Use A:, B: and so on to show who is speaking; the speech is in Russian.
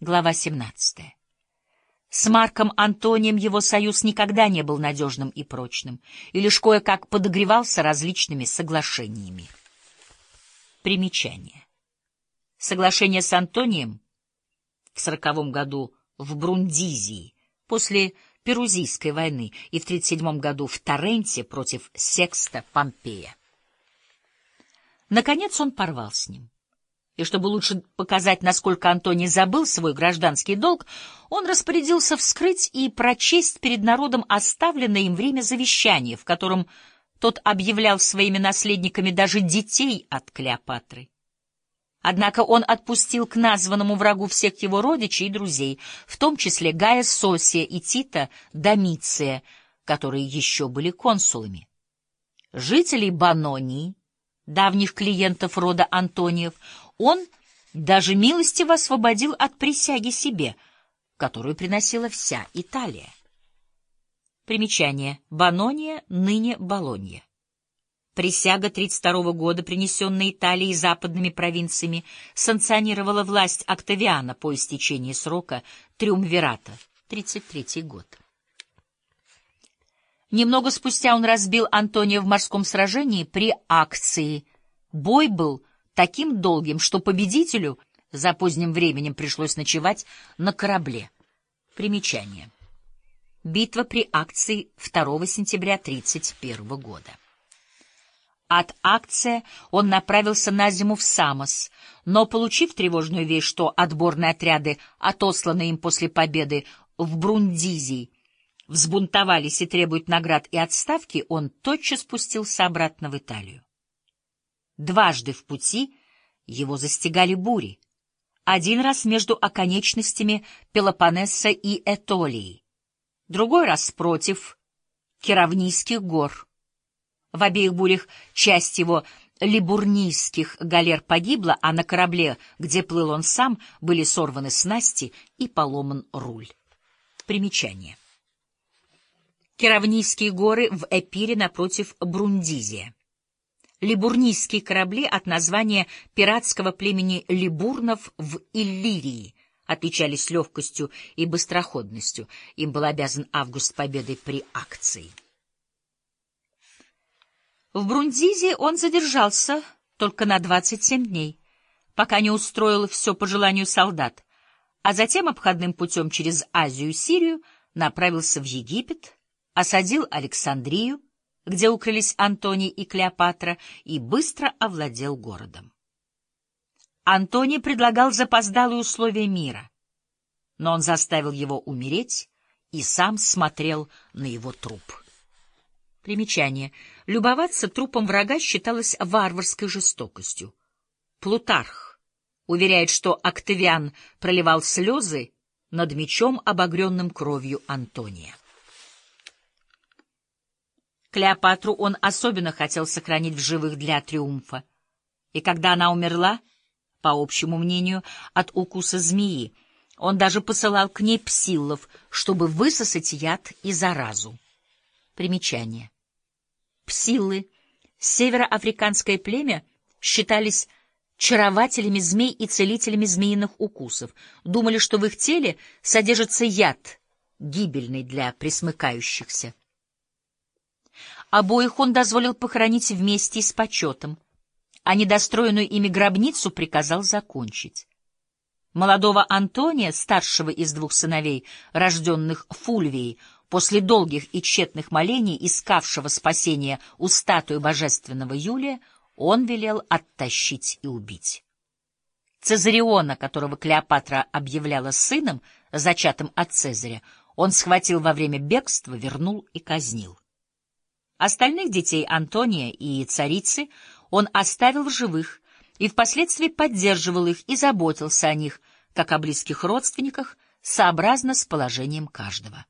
A: Глава 17. С Марком Антонием его союз никогда не был надежным и прочным, и лишь кое-как подогревался различными соглашениями. Примечание. Соглашение с Антонием в сороковом году в Брундизии после Перузийской войны и в 37 году в Торренте против Секста Помпея. Наконец он порвал с ним. И чтобы лучше показать, насколько Антоний забыл свой гражданский долг, он распорядился вскрыть и прочесть перед народом оставленное им время завещание, в котором тот объявлял своими наследниками даже детей от Клеопатры. Однако он отпустил к названному врагу всех его родичей и друзей, в том числе Гая Сосия и Тита Домиция, которые еще были консулами. Жителей Банонии, давних клиентов рода Антониев, он даже милостиво освободил от присяги себе, которую приносила вся Италия. Примечание. Банония, ныне Болонья. Присяга 32 года, принесенная Италией западными провинциями, санкционировала власть Октавиана по истечении срока Триумвирата, 33 год. Немного спустя он разбил Антония в морском сражении при акции. Бой был таким долгим, что победителю за поздним временем пришлось ночевать на корабле. Примечание. Битва при акции 2 сентября 1931 года. От акция он направился на зиму в Самос, но, получив тревожную весть, что отборные отряды, отосланные им после победы в Брундизии, взбунтовались и требуют наград и отставки, он тотчас спустился обратно в Италию. Дважды в пути его застигали бури. Один раз между оконечностями Пелопоннеса и Этолии, другой раз против Керавнийских гор. В обеих бурях часть его либурнийских галер погибла, а на корабле, где плыл он сам, были сорваны снасти и поломан руль. Примечание. Керавнийские горы в Эпире напротив Брундизия. Либурнийские корабли от названия пиратского племени Либурнов в Иллирии отличались легкостью и быстроходностью. Им был обязан Август победой при акции. В Брундизе он задержался только на 27 дней, пока не устроил все по желанию солдат, а затем обходным путем через Азию и Сирию направился в Египет, осадил Александрию, где укрылись Антоний и Клеопатра, и быстро овладел городом. Антоний предлагал запоздалые условия мира, но он заставил его умереть и сам смотрел на его труп. Примечание. Любоваться трупом врага считалось варварской жестокостью. Плутарх уверяет, что Октавиан проливал слезы над мечом, обогренным кровью Антония. Клеопатру он особенно хотел сохранить в живых для триумфа. И когда она умерла, по общему мнению, от укуса змеи, он даже посылал к ней псиллов, чтобы высосать яд и заразу. Примечание. Псиллы, североафриканское племя, считались чарователями змей и целителями змеиных укусов, думали, что в их теле содержится яд, гибельный для присмыкающихся. Обоих он дозволил похоронить вместе и с почетом, а недостроенную ими гробницу приказал закончить. Молодого Антония, старшего из двух сыновей, рожденных Фульвией, после долгих и тщетных молений, искавшего спасения у статуи божественного Юлия, он велел оттащить и убить. Цезариона, которого Клеопатра объявляла сыном, зачатым от Цезаря, он схватил во время бегства, вернул и казнил. Остальных детей Антония и царицы он оставил в живых и впоследствии поддерживал их и заботился о них, как о близких родственниках, сообразно с положением каждого.